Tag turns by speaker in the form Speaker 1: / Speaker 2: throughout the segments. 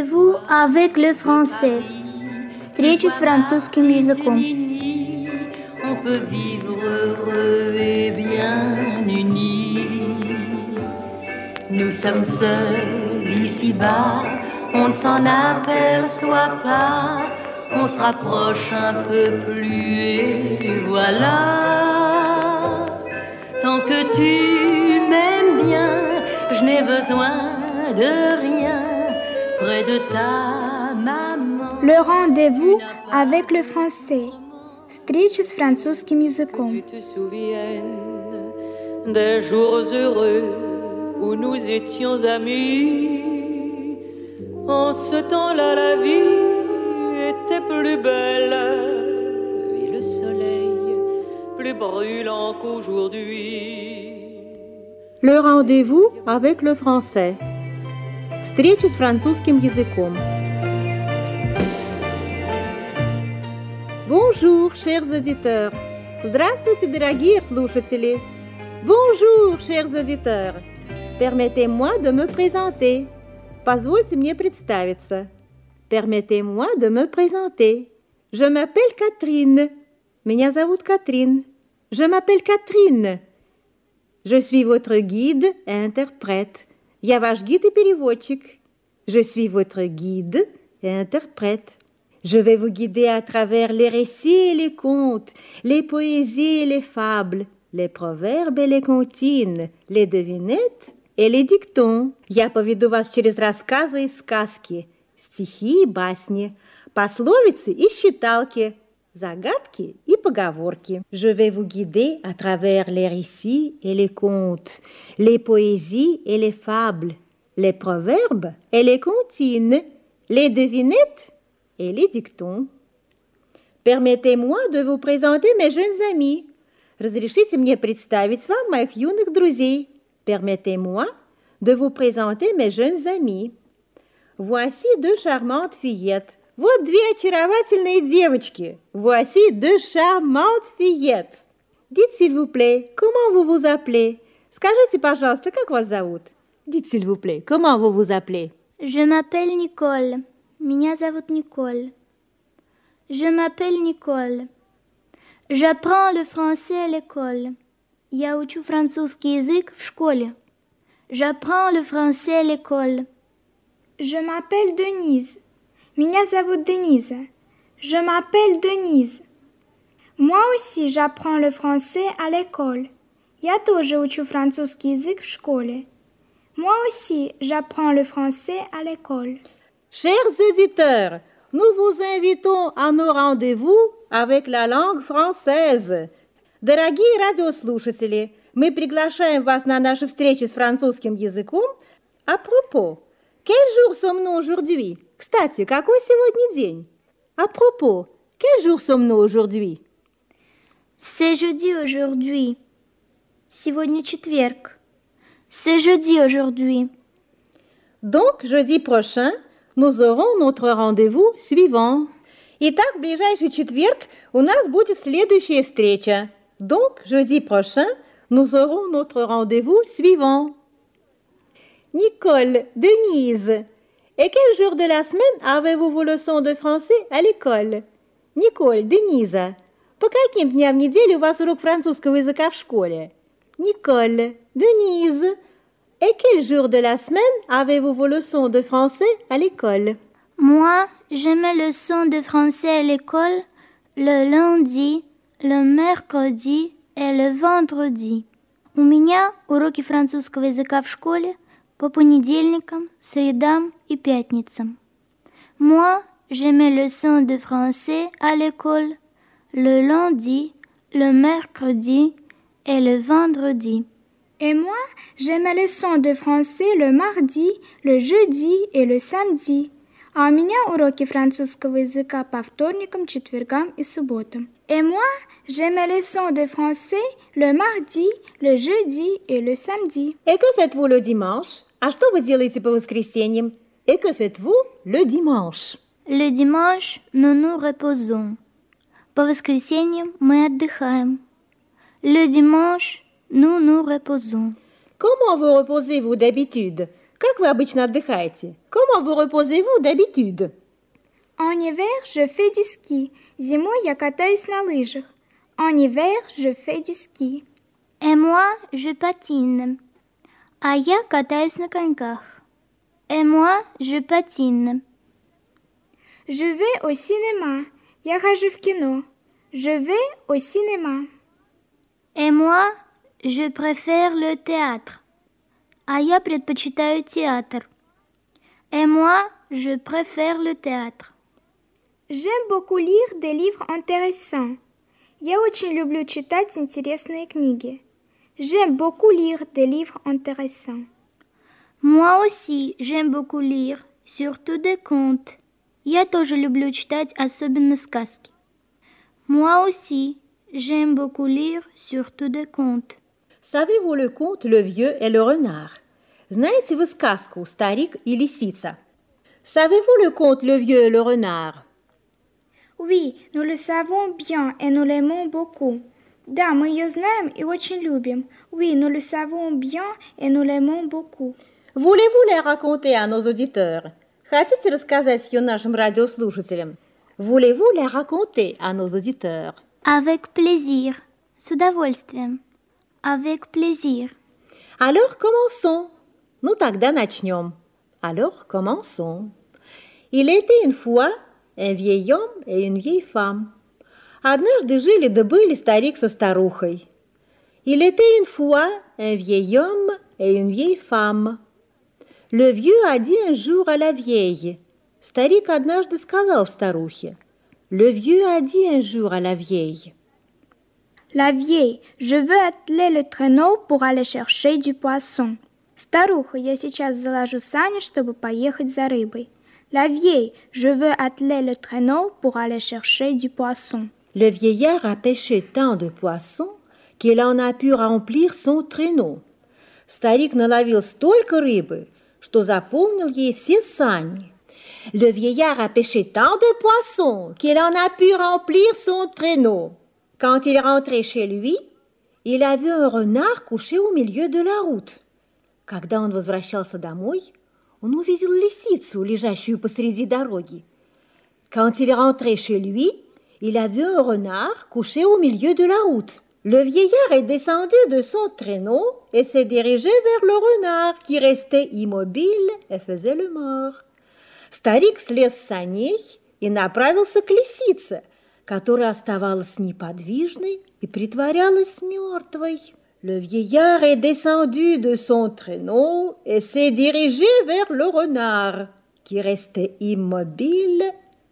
Speaker 1: Rendez-vous avec le français. Встреча с французским языком.
Speaker 2: On peut vivre heureux et bien unis. Nous sommes seuls ici-bas, on ne s'en aperçoit pas. On se rapproche un peu plus et voilà. Tant que tu m'aimes bien, je n'ai besoin de rien près de ta maman.
Speaker 3: Le rendez-vous avec le français. Встреча с французским языком.
Speaker 2: Tu te souviennes des jours heureux où nous étions amis. En ce temps-là, la vie était plus belle et le soleil plus brûlant qu'aujourd'hui.
Speaker 4: Le rendez-vous avec le français. Встреча с французским языком. Bonjour, chers auditeurs. Здравствуйте, дорогие слушатели. Bonjour, chers auditeurs. Permettez-moi de me présenter. Позвольте мне представиться. Permettez-moi de me présenter. Je m'appelle Catherine. Меня зовут Катрин. Je m'appelle Catherine. Je suis votre guide et interprète. Я ваш гид и переводчик. Je suis votre guide et interprète. Je vais vous guider à travers les récits et les contes, les poésies et les fables, les proverbes et les comptines, les devinettes et les dictons. Я поведу вас через рассказы и сказки, стихи и басни, пословицы и считалки, загадки и поговорки. Je vais vous guider à travers les récits et les contes, les poésies et les fables, les proverbes et les comptines, les devinettes et les dictons. Permettez-moi de vous présenter mes jeunes amis. Разрешите мне представить вам моих юных друзей. Permettez-moi de vous présenter mes jeunes amis. Voici deux charmantes fillettes. Вот две очаровательные девочки. Voici deux charmantes fillettes. Dites s'il vous plaît, comment vous vous appelez? Скажите, пожалуйста, как вас зовут? Dites s'il vous plaît, comment vous vous appelez?
Speaker 1: Je m'appelle Nicole. Меня зовут Николь. Je m'appelle Nicole. J'apprends le français à l'école. Я учу французский язык в школе. J'apprends le français à l'école.
Speaker 3: Je m'appelle Denise. Меня зовут Дениза. Je m'appelle Denise. Moi aussi, j'apprends le français à l'école. Я тоже учу французский язык в школе. Moi aussi, j'apprends le français à l'école.
Speaker 4: Chers auditeurs, nous vous invitons à nos rendez-vous avec la langue française. Дорогие радиослушатели, мы приглашаем вас на наши встречи с французским языком. А пропos, quel jour sommes-nous aujourd'hui? Кстати, какой сегодня день? À propos, quel jour sommes-nous aujourd'hui?
Speaker 1: C'est jeudi aujourd'hui. Сегодня четверг. C'est jeudi aujourd'hui.
Speaker 4: Donc, jeudi prochain, nous aurons notre rendez-vous suivant. Итак, в ближайший четверг у нас будет следующая встреча. Donc, jeudi prochain, nous aurons notre rendez-vous suivant. Nicole, Denise, et quel jour de la semaine avez-vous vos leçons de français à l'école? Николь, Дениза, по каким дням недели у вас урок французского языка в школе? Nicole, Denise, et quel jour de la semaine avez-vous vos leçons de français à l'école?
Speaker 1: Moi, j'ai mes leçons de français à l'école le lundi, le mercredi et le vendredi. У меня уроки французского языка в школе по понедельникам, средам и пятницам. Moi, j'ai mes leçons de français à l'école le lundi, le mercredi et le vendredi.
Speaker 3: Et moi, j'ai mes leçons de français le mardi, le jeudi et le samedi. А у меня уроки французского языка по вторникам, четвергам и субботам. Et moi, j'ai mes leçons de français le mardi, le jeudi et le samedi.
Speaker 4: Et que faites-vous le dimanche? А что вы делаете по воскресеньям? Et que faites-vous le dimanche?
Speaker 1: Le dimanche, nous nous reposons. По воскресеньям мы отдыхаем. Le dimanche, nous nous reposons.
Speaker 4: Comment vous reposez-vous d'habitude? Как вы обычно отдыхаете? Comment vous reposez-vous d'habitude?
Speaker 3: En hiver, je fais du ski. Зимой я катаюсь на лыжах. En hiver, je fais du ski.
Speaker 1: Et moi, je patine. А я катаюсь на коньках. Et moi, je patine.
Speaker 3: Je vais au cinéma. Я хожу в кино. Je vais au cinéma.
Speaker 1: Et moi, je préfère le théâtre. А я предпочитаю театр. Et moi, je préfère le théâtre.
Speaker 3: J'aime beaucoup lire des livres intéressants. Я очень люблю читать интересные книги. J'aime beaucoup lire des livres intéressants.
Speaker 1: Moi aussi, j'aime beaucoup lire, surtout des contes. Я тоже люблю читать, особенно сказки. Moi aussi, j'aime beaucoup lire, surtout des contes.
Speaker 4: Savez-vous le conte Le vieux et le renard? Знаете вы сказку «Старик и лисица»? Savez-vous le conte Le vieux et le renard?
Speaker 3: Oui, nous le savons bien et nous l'aimons beaucoup. Да, мы ее знаем и очень любим. Oui, nous le savons bien et nous l'aimons beaucoup.
Speaker 4: Voulez-vous les raconter à nos auditeurs? Хотите рассказать ее нашим радиослушателям? Voulez-vous les raconter à nos auditeurs?
Speaker 1: Avec plaisir, с удовольствием. Avec plaisir.
Speaker 4: Alors commençons. Ну тогда начнем. Alors commençons. Il était une fois un vieil homme et une vieille femme. Однажды жили да были старик со старухой. Il était une fois un vieil homme et une vieille femme. Le vieux a dit un jour à la vieille. Старик однажды сказал старухе. Le vieux a dit un jour à la vieille.
Speaker 3: La vieille, je veux atteler le traîneau pour aller chercher du poisson. Старуха, я сейчас заложу сани, чтобы поехать за рыбой. La vieille, je veux atteler le traîneau pour aller chercher du poisson.
Speaker 4: Le vieillard a pêché tant de poissons qu'il en a pu remplir son traîneau. Старик наловил столько рыбы, что заполнил ей все сани. Le vieillard a pêché tant de poissons qu'il en a pu remplir son traîneau. Quand il rentrait chez lui, il a vu un renard couché au milieu de la route. Когда он возвращался домой, он увидел лисицу, лежащую посреди дороги. Quand il est rentré chez lui, il a vu un renard couché au milieu de la route. Le vieillard est descendu de son traîneau et s'est dirigé vers le renard qui restait immobile et faisait le mort. Старик слез с саней и направился к лисице, которая оставалась неподвижной и притворялась мертвой. Le vieillard est descendu de son traîneau et s'est dirigé vers le renard, qui restait immobile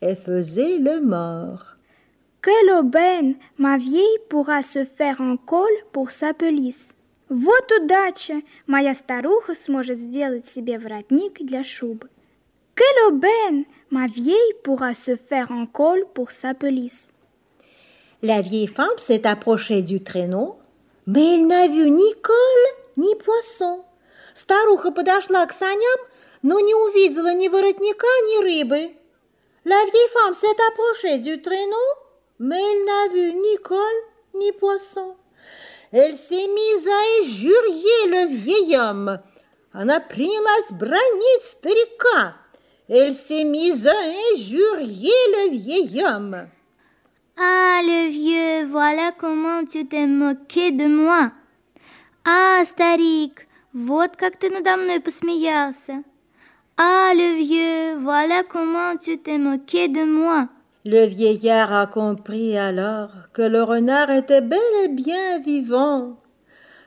Speaker 4: et faisait le mort.
Speaker 3: Quelle aubaine! Ma vieille pourra se faire un col pour sa pelisse. Вот удача! Моя старуха сможет сделать себе воротник для шубы. Quelle aubaine! Ma vieille pourra se faire un col pour sa pelisse.
Speaker 4: La vieille femme s'est approchée du traîneau, mais elle n'a vu ni col, ni poisson. Старуха подошла к саням, но не увидела ни воротника, ни рыбы. La vieille femme s'est approchée du traîneau, mais elle n'a vu ni col, ni poisson. Elle s'est mise à injurier le vieil homme. Она принялась бронить старика. Elle s'est mise à injurier le vieil homme.
Speaker 1: Ah, le vieux, voilà comment tu t'es moqué de moi. А, старик, вот как ты надо мной посмеялся. Ah, le vieux, voilà comment tu t'es moqué de moi.
Speaker 4: Le vieillard a compris alors que le renard était bel et bien vivant.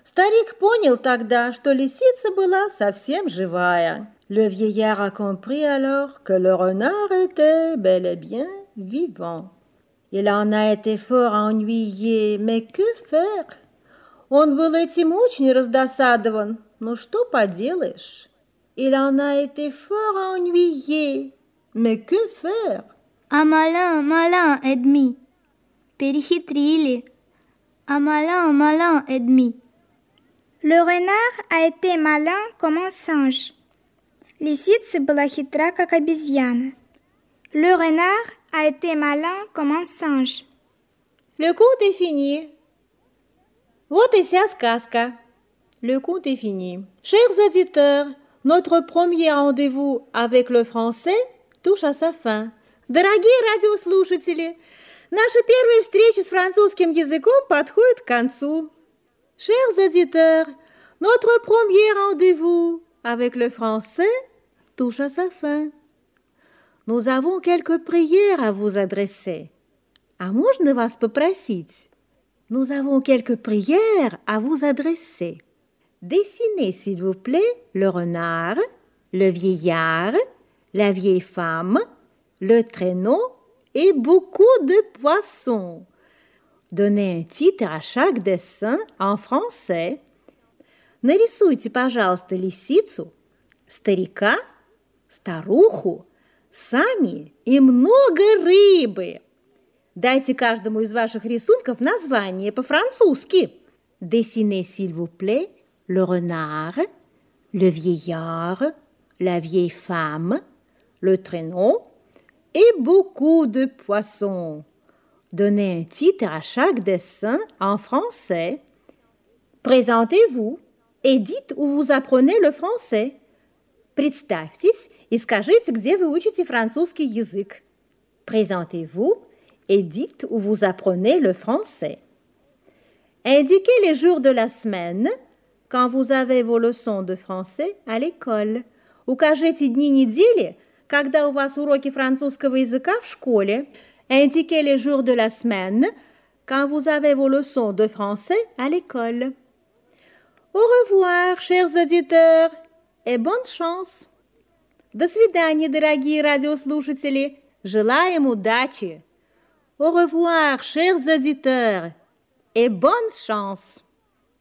Speaker 4: Старик понял тогда, что лисица была совсем живая. Le vieillard a compris alors que le renard était bel et bien vivant. Il en a été fort ennuyé, mais que faire? Он был этим очень раздосадован, но что поделаешь? Il en a été fort ennuyé, mais que faire?
Speaker 1: А малin, малin et demi. Перехитрили. А малin, malin et demi.
Speaker 3: Le renard a été malin comme un singe. Лисица была хитра, как обезьяна. Le renard a été malin comme un singe.
Speaker 4: Le conte est fini. Вот и вся сказка. Le conte est fini. Chers auditeurs, notre premier rendez-vous avec le français touche à sa fin. Дорогие радиослушатели, наша первая встреча с французским языком подходит к концу. Chers auditeurs, notre premier rendez-vous avec le français touche à sa fin. Nous avons quelques prières à vous adresser. А можно вас попросить? Nous avons quelques prières à vous adresser. Dessinez, s'il vous plaît, le renard, le vieillard, la vieille femme, le traîneau et beaucoup de poissons. Donnez un titre à chaque dessin en français. Нарисуйте, пожалуйста, лисицу, старика, старуху, сани и много рыбы. Дайте каждому из ваших рисунков название по-французски. Dessinez, s'il vous plaît, le renard, le vieillard, la vieille femme, le traîneau et beaucoup de poissons. Donnez un titre à chaque dessin en français. Présentez-vous et dites où vous apprenez le français. Представьтесь и скажите, где вы учите французский язык. Présentez-vous et dites où vous apprenez le français. Indiquez les jours de la semaine quand vous avez vos leçons de français à l'école. Укажите дни недели, когда у вас уроки французского языка в школе. Indiquez les jours de la semaine quand vous avez vos leçons de français à l'école. Au revoir, chers auditeurs, et bonne chance. До свидания, дорогие радиослушатели. Желаем удачи. Au revoir, chers auditeurs, et bonne chance.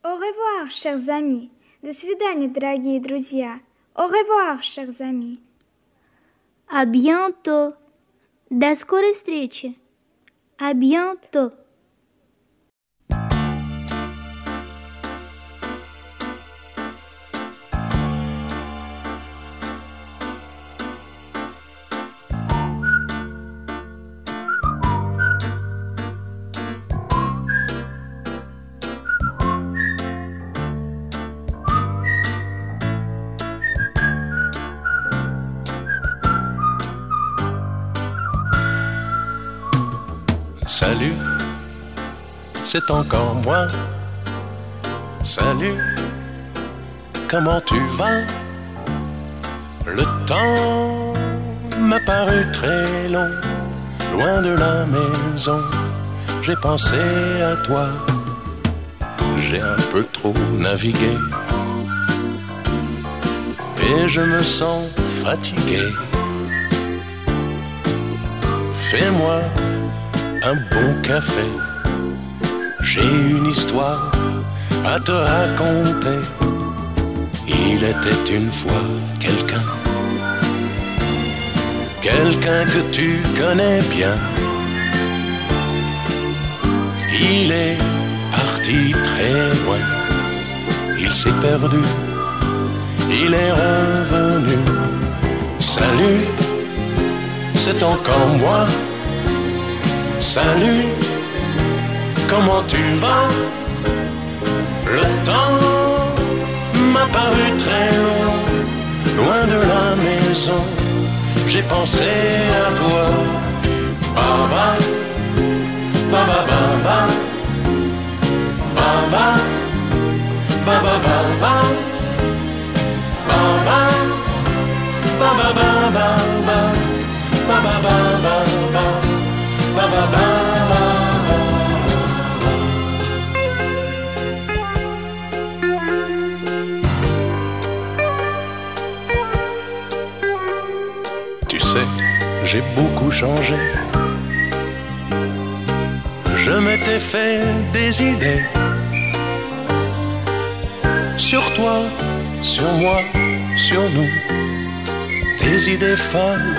Speaker 3: Au revoir, chers amis. До свидания, дорогие друзья. Au revoir, chers amis.
Speaker 1: À bientôt. Descura Street. À bientôt.
Speaker 5: Salut, c'est encore moi. Salut, comment tu vas? Le temps m'a paru très long, loin de la maison. J'ai pensé à toi, j'ai un peu trop navigué et je me sens fatigué. Fais-moi un bon café. J'ai une histoire à te raconter. Il était une fois quelqu'un, quelqu'un que tu connais bien. Il est parti très loin, il s'est perdu, il est revenu. Salut, c'est encore moi. Salut, comment tu vas? Le temps m'a paru très long, loin de la maison. J'ai pensé à toi. Baba, baba, baba, baba, baba, baba, baba, baba, baba, j'ai beaucoup changé. Je m'étais fait des idées sur toi, sur moi, sur nous. Des idées folles,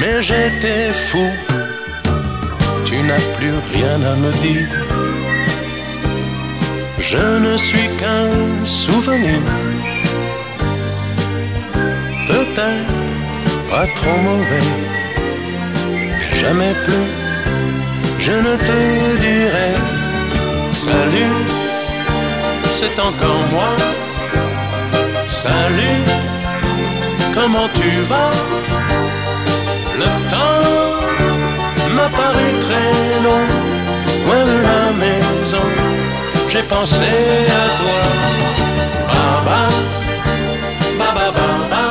Speaker 5: mais j'étais fou tu n'as plus rien à me dire. Je ne suis qu'un souvenir, peut-être pas trop mauvais, jamais plus, je ne te dirai salut, c'est encore moi. Salut, comment tu vas? Le temps m'a paru très long, loin de la maison, j'ai pensé à toi. Baba, baba, baba.